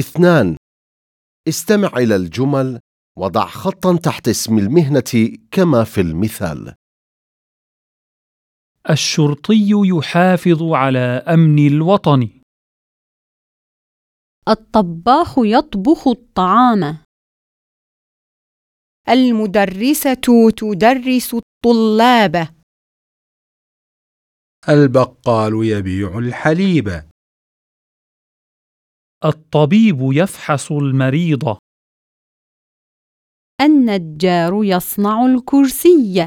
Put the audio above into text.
اثنان. استمع إلى الجمل وضع خطا تحت اسم المهنة كما في المثال. الشرطي يحافظ على أمن الوطن. الطباخ يطبخ الطعام. المدرسة تدرس الطلاب. البقال يبيع الحليب. الطبيب يفحص المريض. النجار يصنع الكرسي.